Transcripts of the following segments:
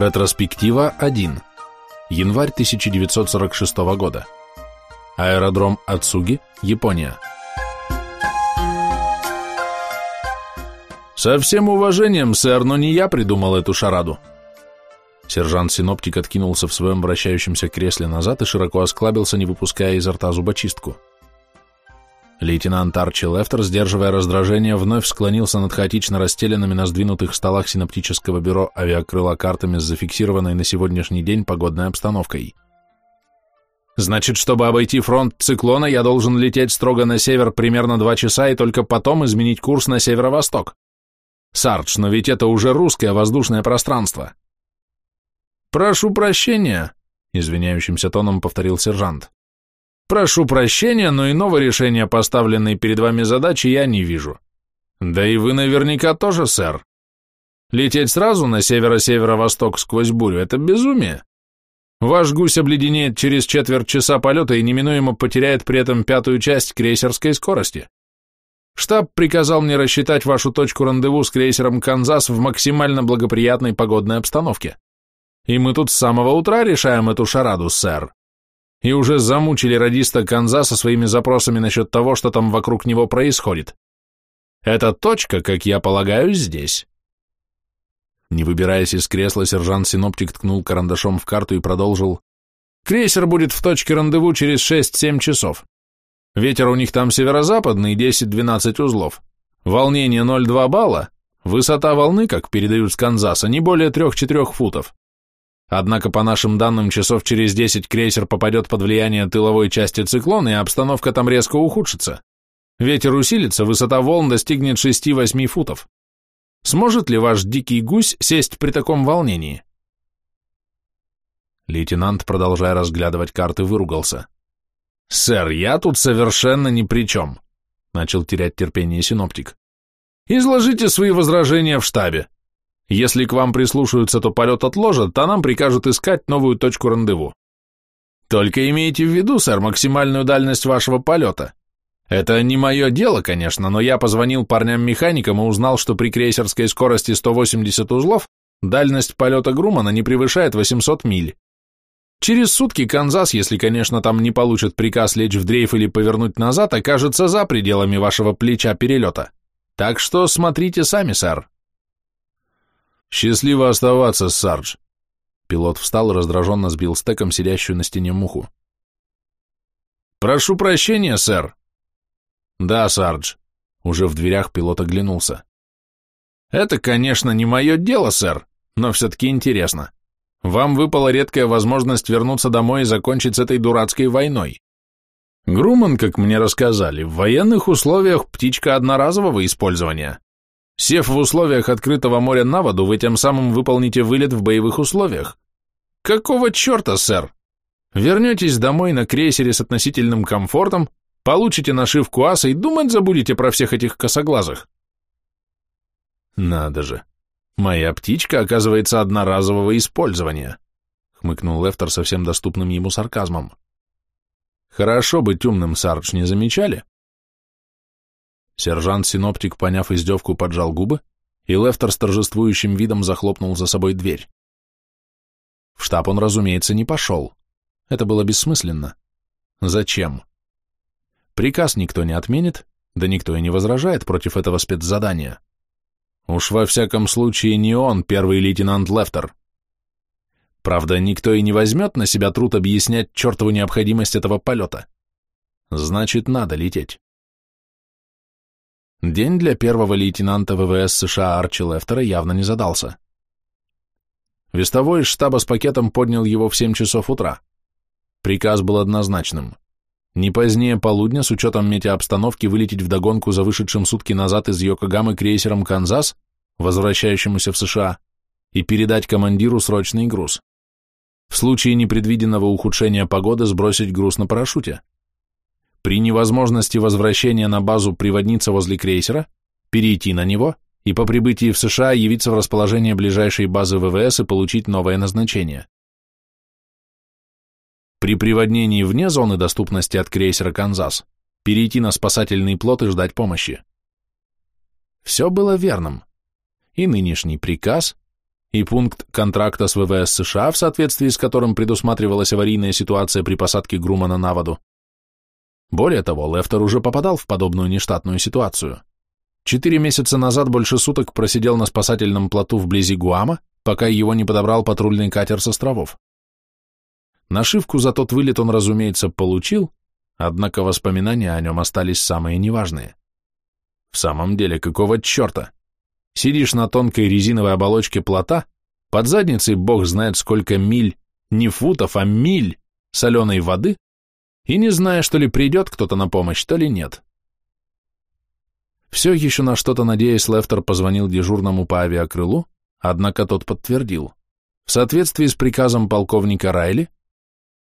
Ретроспектива 1. Январь 1946 года. Аэродром Ацуги, Япония. «Со всем уважением, сэр, но не я придумал эту шараду». Сержант-синоптик откинулся в своем вращающемся кресле назад и широко осклабился, не выпуская изо рта зубочистку. Лейтенант Арчи Лефтер, сдерживая раздражение, вновь склонился над хаотично расстеленными на сдвинутых столах синоптического бюро авиакрыла картами с зафиксированной на сегодняшний день погодной обстановкой. «Значит, чтобы обойти фронт циклона, я должен лететь строго на север примерно два часа и только потом изменить курс на северо-восток. Сардж, но ведь это уже русское воздушное пространство». «Прошу прощения», — извиняющимся тоном повторил сержант. Прошу прощения, но иного решения поставленной перед вами задачи я не вижу. Да и вы наверняка тоже, сэр. Лететь сразу на северо-северо-восток сквозь бурю – это безумие. Ваш гусь обледенеет через четверть часа полета и неминуемо потеряет при этом пятую часть крейсерской скорости. Штаб приказал мне рассчитать вашу точку рандеву с крейсером «Канзас» в максимально благоприятной погодной обстановке. И мы тут с самого утра решаем эту шараду, сэр и уже замучили радиста Канзаса своими запросами насчет того, что там вокруг него происходит. Эта точка, как я полагаю, здесь. Не выбираясь из кресла, сержант-синоптик ткнул карандашом в карту и продолжил. Крейсер будет в точке рандеву через 6-7 часов. Ветер у них там северо-западный, 10-12 узлов. Волнение 0,2 балла. Высота волны, как передают с Канзаса, не более 3-4 футов. Однако, по нашим данным, часов через 10 крейсер попадет под влияние тыловой части циклона, и обстановка там резко ухудшится. Ветер усилится, высота волн достигнет 6-8 футов. Сможет ли ваш дикий гусь сесть при таком волнении? Лейтенант, продолжая разглядывать карты, выругался. «Сэр, я тут совершенно ни при чем», — начал терять терпение синоптик. «Изложите свои возражения в штабе. Если к вам прислушаются, то полет отложат, а нам прикажут искать новую точку рандеву. Только имейте в виду, сэр, максимальную дальность вашего полета. Это не мое дело, конечно, но я позвонил парням-механикам и узнал, что при крейсерской скорости 180 узлов дальность полета Грумана не превышает 800 миль. Через сутки Канзас, если, конечно, там не получат приказ лечь в дрейф или повернуть назад, окажется за пределами вашего плеча перелета. Так что смотрите сами, сэр. «Счастливо оставаться, Сардж!» Пилот встал и раздраженно сбил стеком сидящую на стене муху. «Прошу прощения, сэр!» «Да, Сардж!» Уже в дверях пилот оглянулся. «Это, конечно, не мое дело, сэр, но все-таки интересно. Вам выпала редкая возможность вернуться домой и закончить с этой дурацкой войной. Груман, как мне рассказали, в военных условиях птичка одноразового использования. Сев в условиях открытого моря на воду, вы тем самым выполните вылет в боевых условиях. Какого черта, сэр? Вернетесь домой на крейсере с относительным комфортом, получите нашивку аса и думать забудете про всех этих косоглазых. Надо же. Моя птичка, оказывается, одноразового использования, хмыкнул Лефтер совсем доступным ему сарказмом. Хорошо быть умным, Сардж, не замечали? Сержант-синоптик, поняв издевку, поджал губы, и Лефтер с торжествующим видом захлопнул за собой дверь. В штаб он, разумеется, не пошел. Это было бессмысленно. Зачем? Приказ никто не отменит, да никто и не возражает против этого спецзадания. Уж во всяком случае не он, первый лейтенант Лефтер. Правда, никто и не возьмет на себя труд объяснять чертову необходимость этого полета. Значит, надо лететь. День для первого лейтенанта ВВС США Арчи Лефтера явно не задался. Вестовой из штаба с пакетом поднял его в 7 часов утра. Приказ был однозначным. Не позднее полудня, с учетом метеообстановки, вылететь вдогонку за вышедшим сутки назад из Йокогамы крейсером «Канзас», возвращающемуся в США, и передать командиру срочный груз. В случае непредвиденного ухудшения погоды сбросить груз на парашюте при невозможности возвращения на базу приводниться возле крейсера, перейти на него и по прибытии в США явиться в расположение ближайшей базы ВВС и получить новое назначение. При приводнении вне зоны доступности от крейсера «Канзас» перейти на спасательный плот и ждать помощи. Все было верным. И нынешний приказ, и пункт контракта с ВВС США, в соответствии с которым предусматривалась аварийная ситуация при посадке Грумана на воду. Более того, Лефтер уже попадал в подобную нештатную ситуацию. Четыре месяца назад больше суток просидел на спасательном плоту вблизи Гуама, пока его не подобрал патрульный катер с островов. Нашивку за тот вылет он, разумеется, получил, однако воспоминания о нем остались самые неважные. В самом деле, какого черта? Сидишь на тонкой резиновой оболочке плота, под задницей бог знает сколько миль, не футов, а миль соленой воды, и не знаешь, то ли придет кто-то на помощь, то ли нет. Все еще на что-то надеясь, Лефтер позвонил дежурному по авиакрылу, однако тот подтвердил. В соответствии с приказом полковника Райли,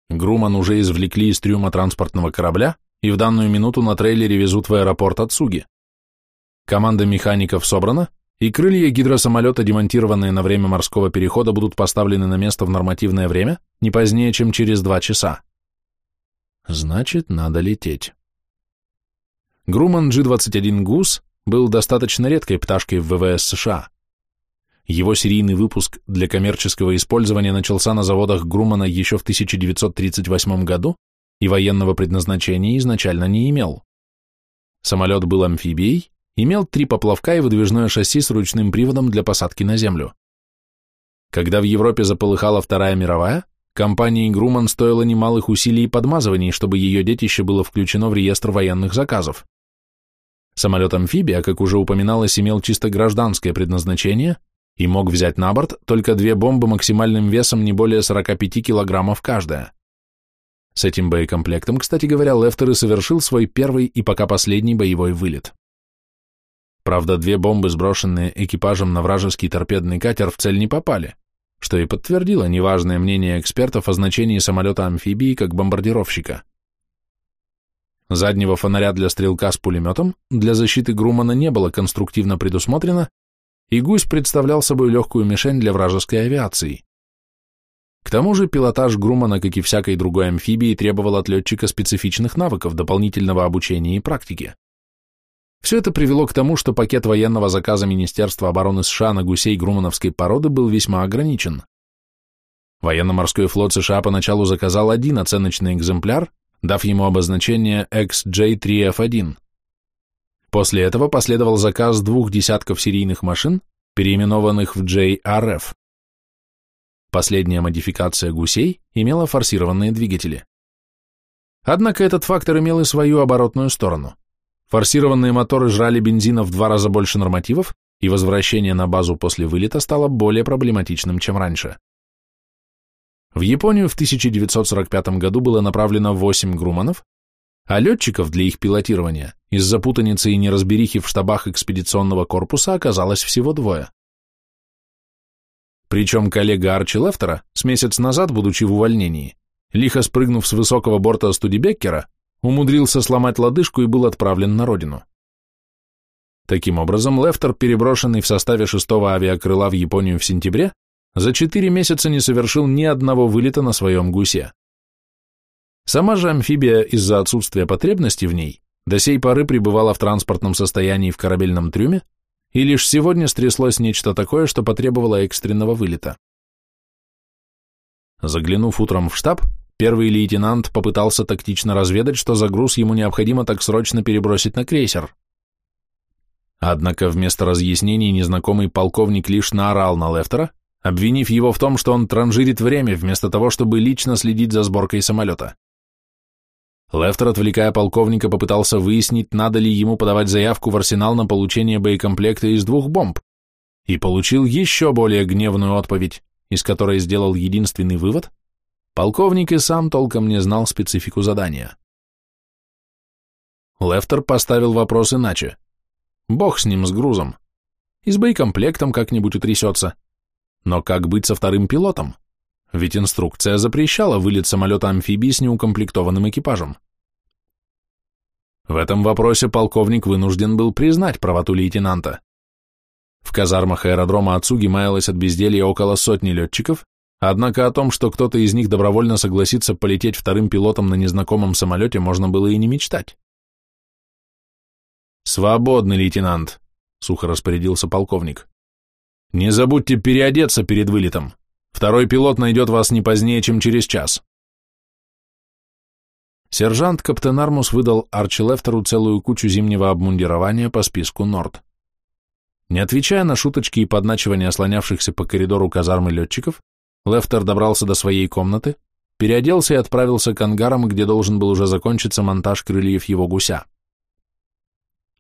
Груман уже извлекли из трюма транспортного корабля и в данную минуту на трейлере везут в аэропорт Ацуги. Команда механиков собрана, и крылья гидросамолета, демонтированные на время морского перехода, будут поставлены на место в нормативное время не позднее, чем через два часа. Значит, надо лететь. Груман G-21 «Гус» был достаточно редкой пташкой в ВВС США. Его серийный выпуск для коммерческого использования начался на заводах Грумана еще в 1938 году и военного предназначения изначально не имел. Самолет был амфибией, имел три поплавка и выдвижное шасси с ручным приводом для посадки на землю. Когда в Европе заполыхала Вторая мировая, компании Груман стоило немалых усилий и подмазываний, чтобы ее детище было включено в реестр военных заказов. Самолет-амфибия, как уже упоминалось, имел чисто гражданское предназначение и мог взять на борт только две бомбы максимальным весом не более 45 килограммов каждая. С этим боекомплектом, кстати говоря, Лефтер и совершил свой первый и пока последний боевой вылет. Правда, две бомбы, сброшенные экипажем на вражеский торпедный катер, в цель не попали, что и подтвердило неважное мнение экспертов о значении самолета-амфибии как бомбардировщика. Заднего фонаря для стрелка с пулеметом для защиты Грумана не было конструктивно предусмотрено, и гусь представлял собой легкую мишень для вражеской авиации. К тому же пилотаж Грумана, как и всякой другой амфибии, требовал от летчика специфичных навыков, дополнительного обучения и практики. Все это привело к тому, что пакет военного заказа Министерства обороны США на гусей грумановской породы был весьма ограничен. Военно-морской флот США поначалу заказал один оценочный экземпляр, дав ему обозначение XJ3F1. После этого последовал заказ двух десятков серийных машин, переименованных в JRF. Последняя модификация гусей имела форсированные двигатели. Однако этот фактор имел и свою оборотную сторону. Форсированные моторы жрали бензина в два раза больше нормативов, и возвращение на базу после вылета стало более проблематичным, чем раньше. В Японию в 1945 году было направлено 8 груманов, а летчиков для их пилотирования из-за путаницы и неразберихи в штабах экспедиционного корпуса оказалось всего двое. Причем коллега Арчи Лефтера с месяц назад, будучи в увольнении, лихо спрыгнув с высокого борта Студебеккера, умудрился сломать лодыжку и был отправлен на родину. Таким образом, Лефтер, переброшенный в составе шестого авиакрыла в Японию в сентябре, за четыре месяца не совершил ни одного вылета на своем гусе. Сама же амфибия из-за отсутствия потребности в ней до сей поры пребывала в транспортном состоянии в корабельном трюме, и лишь сегодня стряслось нечто такое, что потребовало экстренного вылета. Заглянув утром в штаб, Первый лейтенант попытался тактично разведать, что за груз ему необходимо так срочно перебросить на крейсер. Однако вместо разъяснений незнакомый полковник лишь наорал на Лефтера, обвинив его в том, что он транжирит время, вместо того, чтобы лично следить за сборкой самолета. Лефтер, отвлекая полковника, попытался выяснить, надо ли ему подавать заявку в арсенал на получение боекомплекта из двух бомб, и получил еще более гневную отповедь, из которой сделал единственный вывод, Полковник и сам толком не знал специфику задания. Лефтер поставил вопрос иначе. Бог с ним, с грузом. И с боекомплектом как-нибудь утрясется. Но как быть со вторым пилотом? Ведь инструкция запрещала вылет самолета-амфибии с неукомплектованным экипажем. В этом вопросе полковник вынужден был признать правоту лейтенанта. В казармах аэродрома Ацуги маялось от безделья около сотни летчиков, Однако о том, что кто-то из них добровольно согласится полететь вторым пилотом на незнакомом самолете, можно было и не мечтать. «Свободный лейтенант», — сухо распорядился полковник. Не забудьте переодеться перед вылетом. Второй пилот найдет вас не позднее, чем через час. Сержант Каптен Армус выдал Арчи Лефтеру целую кучу зимнего обмундирования по списку Норд. Не отвечая на шуточки и подначивания слонявшихся по коридору казармы летчиков, Лефтер добрался до своей комнаты, переоделся и отправился к ангарам, где должен был уже закончиться монтаж крыльев его гуся.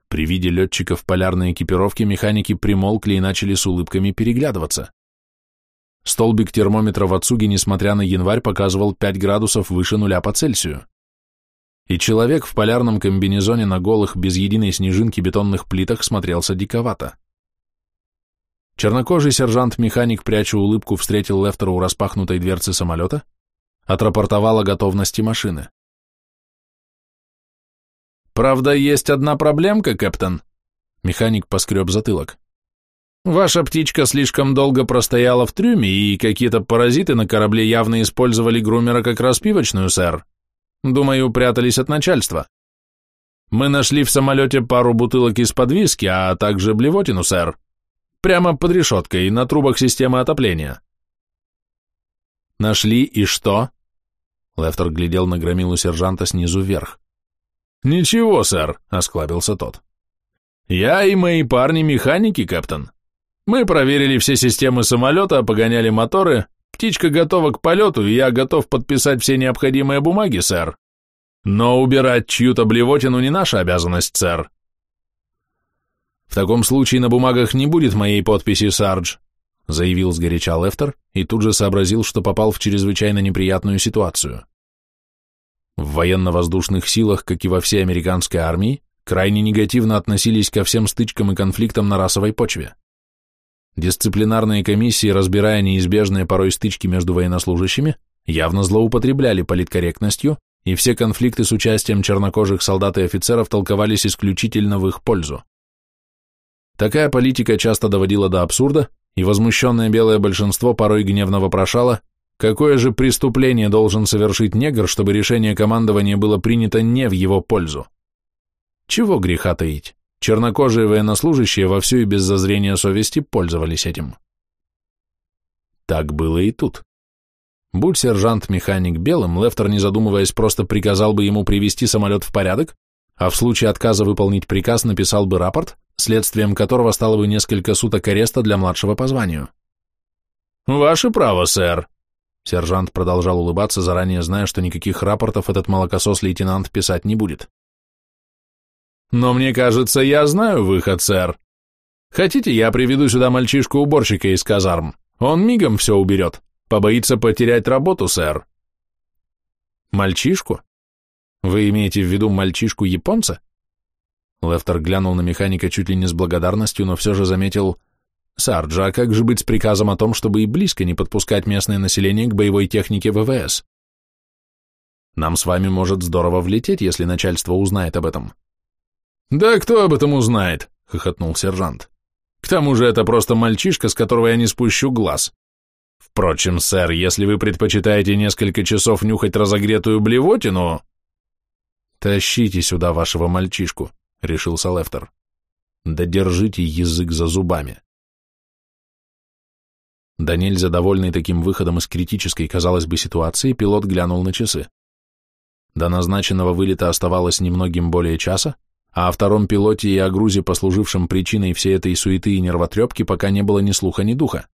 При виде летчиков полярной экипировки механики примолкли и начали с улыбками переглядываться. Столбик термометра в отсуге, несмотря на январь, показывал 5 градусов выше нуля по Цельсию. И человек в полярном комбинезоне на голых, без единой снежинки бетонных плитах смотрелся диковато. Чернокожий сержант-механик, пряча улыбку, встретил Лефтера у распахнутой дверцы самолета, отрапортовал о готовности машины. «Правда, есть одна проблемка, капитан?» Механик поскреб затылок. «Ваша птичка слишком долго простояла в трюме, и какие-то паразиты на корабле явно использовали грумера как распивочную, сэр. Думаю, прятались от начальства. Мы нашли в самолете пару бутылок из-под виски, а также блевотину, сэр. Прямо под решеткой, на трубах системы отопления». «Нашли и что?» Лефтер глядел на громилу сержанта снизу вверх. «Ничего, сэр», — осклабился тот. «Я и мои парни-механики, капитан. Мы проверили все системы самолета, погоняли моторы, птичка готова к полету, и я готов подписать все необходимые бумаги, сэр. Но убирать чью-то блевотину не наша обязанность, сэр». «В таком случае на бумагах не будет моей подписи, Сардж», заявил сгоряча Лефтер и тут же сообразил, что попал в чрезвычайно неприятную ситуацию. В военно-воздушных силах, как и во всей американской армии, крайне негативно относились ко всем стычкам и конфликтам на расовой почве. Дисциплинарные комиссии, разбирая неизбежные порой стычки между военнослужащими, явно злоупотребляли политкорректностью, и все конфликты с участием чернокожих солдат и офицеров толковались исключительно в их пользу. Такая политика часто доводила до абсурда, и возмущенное белое большинство порой гневно вопрошало, Какое же преступление должен совершить негр, чтобы решение командования было принято не в его пользу? Чего греха таить? Чернокожие военнослужащие вовсю и без зазрения совести пользовались этим. Так было и тут. Будь сержант-механик белым, Лефтер, не задумываясь, просто приказал бы ему привести самолет в порядок, а в случае отказа выполнить приказ написал бы рапорт, следствием которого стало бы несколько суток ареста для младшего по званию. «Ваше право, сэр», Сержант продолжал улыбаться, заранее зная, что никаких рапортов этот молокосос-лейтенант писать не будет. «Но мне кажется, я знаю выход, сэр. Хотите, я приведу сюда мальчишку-уборщика из казарм? Он мигом все уберет. Побоится потерять работу, сэр». «Мальчишку? Вы имеете в виду мальчишку-японца?» Лефтер глянул на механика чуть ли не с благодарностью, но все же заметил – Сарджа, а как же быть с приказом о том, чтобы и близко не подпускать местное население к боевой технике ВВС? Нам с вами может здорово влететь, если начальство узнает об этом. Да кто об этом узнает? хохотнул сержант. К тому же это просто мальчишка, с которого я не спущу глаз. Впрочем, сэр, если вы предпочитаете несколько часов нюхать разогретую блевотину... Тащите сюда вашего мальчишку, решился Лефтер. Да держите язык за зубами. Да нельзя довольный таким выходом из критической, казалось бы, ситуации, пилот глянул на часы. До назначенного вылета оставалось немногим более часа, а о втором пилоте и о грузе, послужившем причиной всей этой суеты и нервотрепки, пока не было ни слуха, ни духа.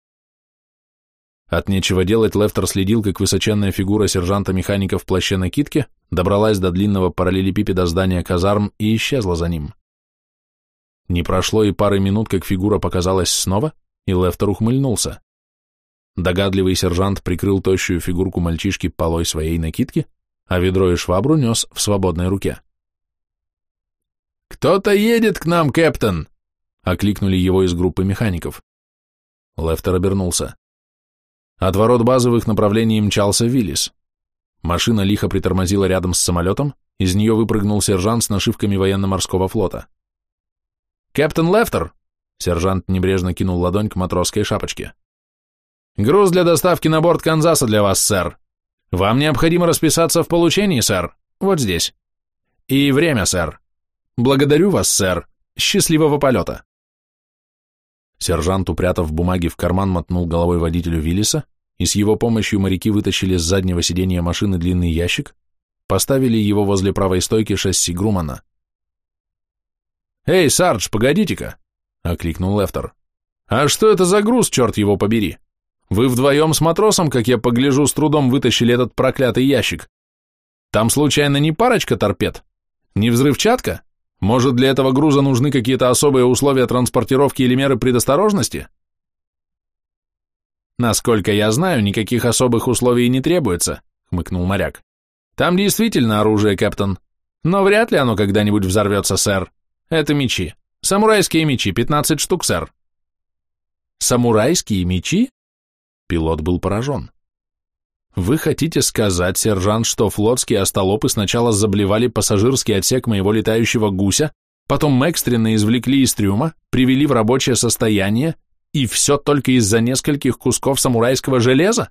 От нечего делать Лефтер следил, как высоченная фигура сержанта-механика в плаще-накидке добралась до длинного параллелепипеда здания казарм и исчезла за ним. Не прошло и пары минут, как фигура показалась снова, и Лефтер ухмыльнулся. Догадливый сержант прикрыл тощую фигурку мальчишки полой своей накидки, а ведро и швабру нес в свободной руке. «Кто-то едет к нам, кэптен!» — окликнули его из группы механиков. Лефтер обернулся. От ворот их направлении мчался Виллис. Машина лихо притормозила рядом с самолетом, из нее выпрыгнул сержант с нашивками военно-морского флота. «Кэптен Лефтер!» Сержант небрежно кинул ладонь к матросской шапочке. Груз для доставки на борт Канзаса для вас, сэр. Вам необходимо расписаться в получении, сэр. Вот здесь. И время, сэр. Благодарю вас, сэр. Счастливого полета. Сержант, упрятав бумаги в карман, мотнул головой водителю Виллиса, и с его помощью моряки вытащили с заднего сиденья машины длинный ящик, поставили его возле правой стойки шасси Грумана. «Эй, Сардж, погодите-ка!» — окликнул Лефтер. «А что это за груз, черт его побери? Вы вдвоем с матросом, как я погляжу, с трудом вытащили этот проклятый ящик. Там случайно не парочка торпед? Не взрывчатка? Может, для этого груза нужны какие-то особые условия транспортировки или меры предосторожности?» «Насколько я знаю, никаких особых условий не требуется», — хмыкнул моряк. «Там действительно оружие, капитан. Но вряд ли оно когда-нибудь взорвется, сэр. Это мечи. Самурайские мечи, 15 штук, сэр». «Самурайские мечи?» Пилот был поражен. «Вы хотите сказать, сержант, что флотские остолопы сначала заблевали пассажирский отсек моего летающего гуся, потом экстренно извлекли из трюма, привели в рабочее состояние, и все только из-за нескольких кусков самурайского железа?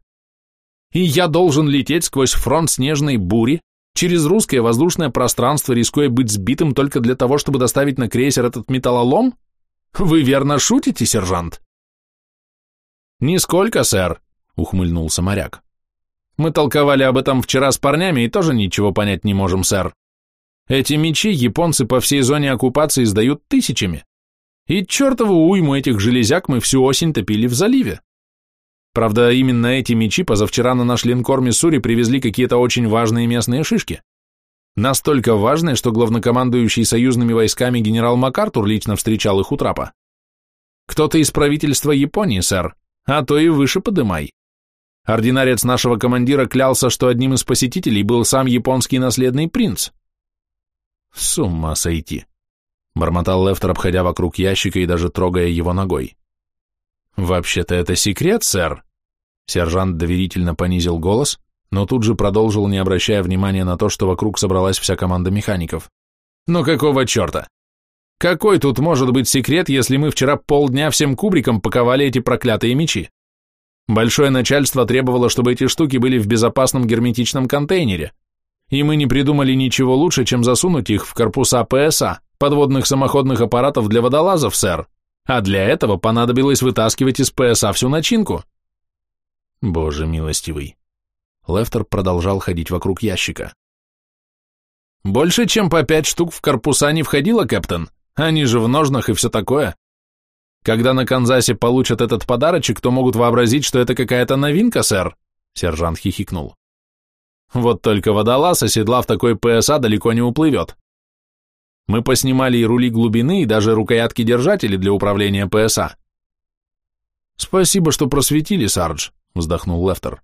И я должен лететь сквозь фронт снежной бури, через русское воздушное пространство, рискуя быть сбитым только для того, чтобы доставить на крейсер этот металлолом? Вы верно шутите, сержант? «Нисколько, сэр», — ухмыльнулся моряк. «Мы толковали об этом вчера с парнями и тоже ничего понять не можем, сэр. Эти мечи японцы по всей зоне оккупации сдают тысячами. И чертову уйму этих железяк мы всю осень топили в заливе. Правда, именно эти мечи позавчера на наш линкор Миссури привезли какие-то очень важные местные шишки. Настолько важные, что главнокомандующий союзными войсками генерал МакАртур лично встречал их у трапа. Кто-то из правительства Японии, сэр, а то и выше подымай. Ординарец нашего командира клялся, что одним из посетителей был сам японский наследный принц. С ума сойти, бормотал Лефтер, обходя вокруг ящика и даже трогая его ногой. Вообще-то это секрет, сэр. Сержант доверительно понизил голос, но тут же продолжил, не обращая внимания на то, что вокруг собралась вся команда механиков. «Ну какого черта? Какой тут может быть секрет, если мы вчера полдня всем кубриком паковали эти проклятые мечи? Большое начальство требовало, чтобы эти штуки были в безопасном герметичном контейнере, и мы не придумали ничего лучше, чем засунуть их в корпуса ПСА, подводных самоходных аппаратов для водолазов, сэр, а для этого понадобилось вытаскивать из ПСА всю начинку. Боже милостивый. Лефтер продолжал ходить вокруг ящика. Больше, чем по пять штук в корпуса не входило, капитан. Они же в ножнах и все такое. Когда на Канзасе получат этот подарочек, то могут вообразить, что это какая-то новинка, сэр, сержант хихикнул. Вот только водолаз, оседлав такой ПСА, далеко не уплывет. Мы поснимали и рули глубины, и даже рукоятки-держатели для управления ПСА. Спасибо, что просветили, Сардж, вздохнул Лефтер.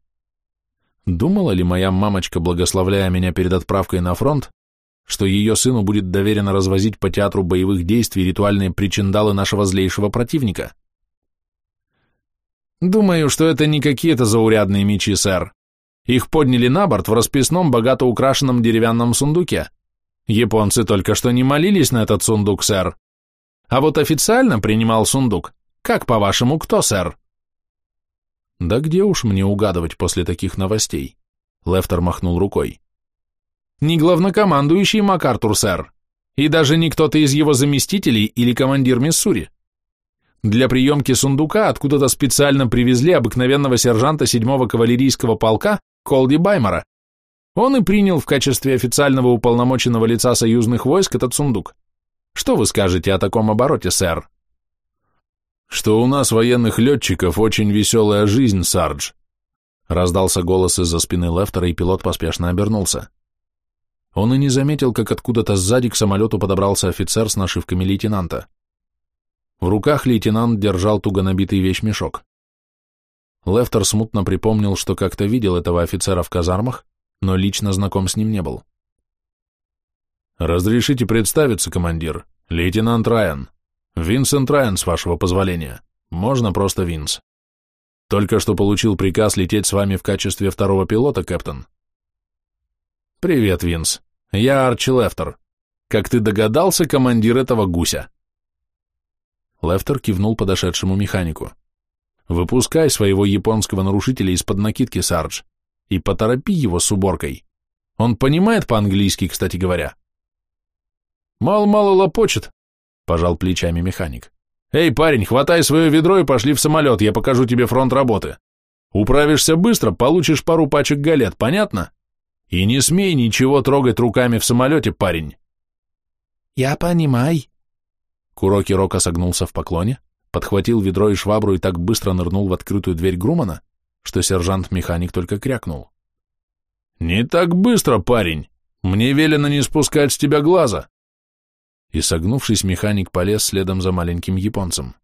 Думала ли моя мамочка, благословляя меня перед отправкой на фронт, что ее сыну будет доверено развозить по театру боевых действий ритуальные причиндалы нашего злейшего противника. Думаю, что это не какие-то заурядные мечи, сэр. Их подняли на борт в расписном, богато украшенном деревянном сундуке. Японцы только что не молились на этот сундук, сэр. А вот официально принимал сундук. Как, по-вашему, кто, сэр? Да где уж мне угадывать после таких новостей? Лефтер махнул рукой не главнокомандующий МакАртур, сэр, и даже не кто-то из его заместителей или командир Миссури. Для приемки сундука откуда-то специально привезли обыкновенного сержанта 7-го кавалерийского полка Колди Баймара. Он и принял в качестве официального уполномоченного лица союзных войск этот сундук. Что вы скажете о таком обороте, сэр? Что у нас, военных летчиков, очень веселая жизнь, Сардж. Раздался голос из-за спины Лефтера, и пилот поспешно обернулся. Он и не заметил, как откуда-то сзади к самолету подобрался офицер с нашивками лейтенанта. В руках лейтенант держал туго набитый вещмешок. Лефтер смутно припомнил, что как-то видел этого офицера в казармах, но лично знаком с ним не был. «Разрешите представиться, командир. Лейтенант Райан. Винсент Райан, с вашего позволения. Можно просто Винс. Только что получил приказ лететь с вами в качестве второго пилота, капитан. «Привет, Винс. Я Арчи Лефтер. Как ты догадался, командир этого гуся?» Лефтер кивнул подошедшему механику. «Выпускай своего японского нарушителя из-под накидки, Сардж, и поторопи его с уборкой. Он понимает по-английски, кстати говоря». «Мало-мало лопочет», — пожал плечами механик. Эй, парень, хватай свое ведро и пошли в самолет, я покажу тебе фронт работы. Управишься быстро, получишь пару пачек галет, понятно? И не смей ничего трогать руками в самолете, парень. Я понимаю. Куроки Рока согнулся в поклоне, подхватил ведро и швабру и так быстро нырнул в открытую дверь Грумана, что сержант-механик только крякнул. «Не так быстро, парень! Мне велено не спускать с тебя глаза!» И, согнувшись, механик полез следом за маленьким японцем.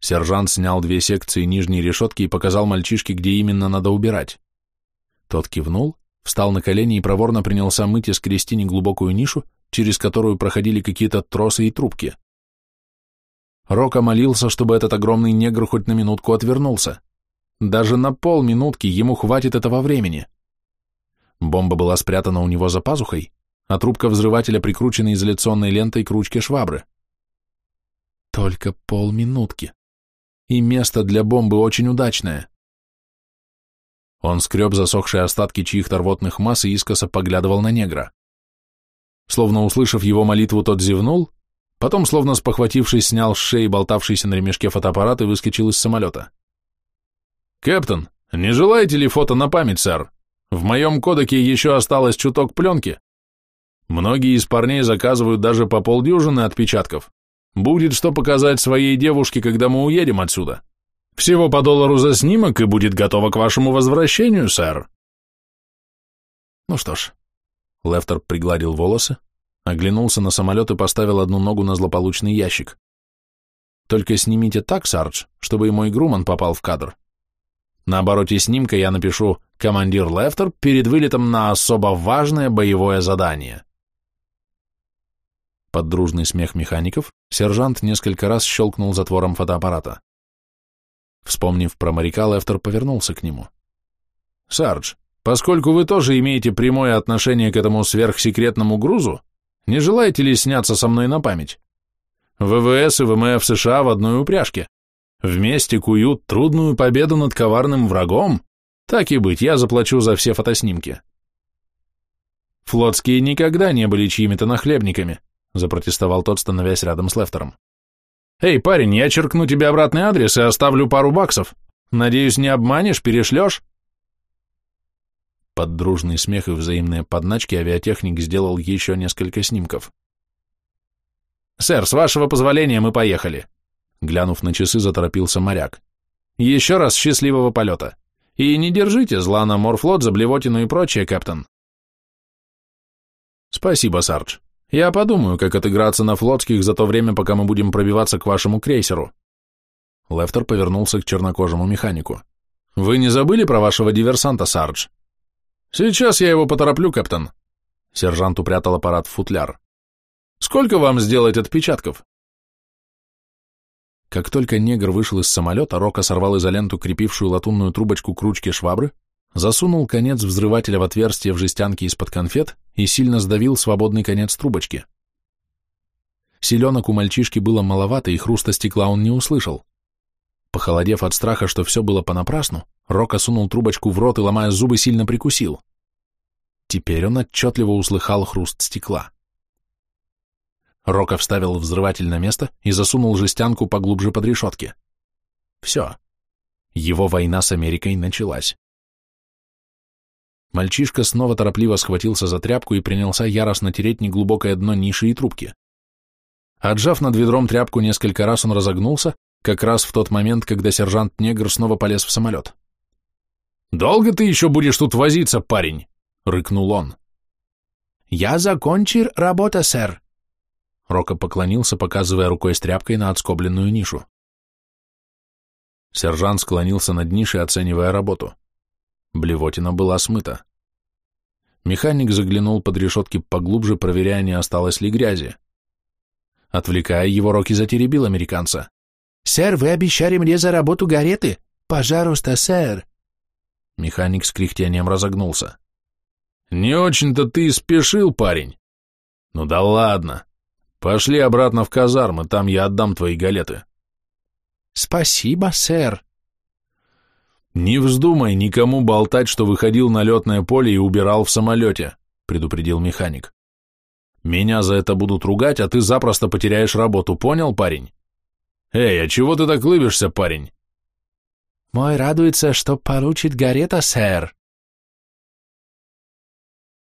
Сержант снял две секции нижней решетки и показал мальчишке, где именно надо убирать. Тот кивнул, встал на колени и проворно принялся мыть и скрести неглубокую нишу, через которую проходили какие-то тросы и трубки. Рока молился, чтобы этот огромный негр хоть на минутку отвернулся. Даже на полминутки ему хватит этого времени. Бомба была спрятана у него за пазухой, а трубка взрывателя прикручена изоляционной лентой к ручке швабры. Только полминутки. И место для бомбы очень удачное. Он скреб засохшие остатки чьих-то рвотных масс и искоса поглядывал на негра. Словно услышав его молитву, тот зевнул, потом, словно спохватившись, снял с шеи болтавшийся на ремешке фотоаппарат и выскочил из самолета. «Кэптон, не желаете ли фото на память, сэр? В моем кодеке еще осталось чуток пленки. Многие из парней заказывают даже по полдюжины отпечатков. Будет что показать своей девушке, когда мы уедем отсюда. Всего по доллару за снимок и будет готово к вашему возвращению, сэр». Ну что ж, Лефтер пригладил волосы, оглянулся на самолет и поставил одну ногу на злополучный ящик. «Только снимите так, Сардж, чтобы и мой Груман попал в кадр. На обороте снимка я напишу «Командир Лефтер перед вылетом на особо важное боевое задание». Под дружный смех механиков сержант несколько раз щелкнул затвором фотоаппарата. Вспомнив про моряка, Лефтер повернулся к нему. «Сардж, Поскольку вы тоже имеете прямое отношение к этому сверхсекретному грузу, не желаете ли сняться со мной на память? ВВС и ВМФ США в одной упряжке. Вместе куют трудную победу над коварным врагом. Так и быть, я заплачу за все фотоснимки. Флотские никогда не были чьими-то нахлебниками, запротестовал тот, становясь рядом с Лефтером. Эй, парень, я черкну тебе обратный адрес и оставлю пару баксов. Надеюсь, не обманешь, перешлешь? Под дружный смех и взаимные подначки авиатехник сделал еще несколько снимков. «Сэр, с вашего позволения мы поехали!» Глянув на часы, заторопился моряк. «Еще раз счастливого полета! И не держите зла на морфлот за блевотину и прочее, капитан!» «Спасибо, Сардж. Я подумаю, как отыграться на флотских за то время, пока мы будем пробиваться к вашему крейсеру». Лефтер повернулся к чернокожему механику. «Вы не забыли про вашего диверсанта, Сардж?» «Сейчас я его потороплю, капитан». Сержант упрятал аппарат в футляр. «Сколько вам сделать отпечатков?» Как только негр вышел из самолета, Рока сорвал изоленту, крепившую латунную трубочку к ручке швабры, засунул конец взрывателя в отверстие в жестянке из-под конфет и сильно сдавил свободный конец трубочки. Селенок у мальчишки было маловато, и хруста стекла он не услышал. Похолодев от страха, что все было понапрасну, Рока сунул трубочку в рот и, ломая зубы, сильно прикусил. Теперь он отчетливо услыхал хруст стекла. Рока вставил взрыватель на место и засунул жестянку поглубже под решетки. Все. Его война с Америкой началась. Мальчишка снова торопливо схватился за тряпку и принялся яростно тереть неглубокое дно ниши и трубки. Отжав над ведром тряпку несколько раз, он разогнулся, как раз в тот момент, когда сержант-негр снова полез в самолет. «Долго ты еще будешь тут возиться, парень?» — рыкнул он. «Я закончил работа, сэр». Рока поклонился, показывая рукой с тряпкой на отскобленную нишу. Сержант склонился над нишей, оценивая работу. Блевотина была смыта. Механик заглянул под решетки поглубже, проверяя, не осталось ли грязи. Отвлекая его, Рокки затеребил американца. «Сэр, вы обещали мне за работу гареты? Пожалуйста, сэр!» Механик с кряхтением разогнулся. «Не очень-то ты спешил, парень. Ну да ладно. Пошли обратно в казармы, там я отдам твои галеты». «Спасибо, сэр». «Не вздумай никому болтать, что выходил на летное поле и убирал в самолете», — предупредил механик. «Меня за это будут ругать, а ты запросто потеряешь работу, понял, парень?» Эй, а чего ты так лыбишься, парень? Мой радуется, что получит гарета, сэр.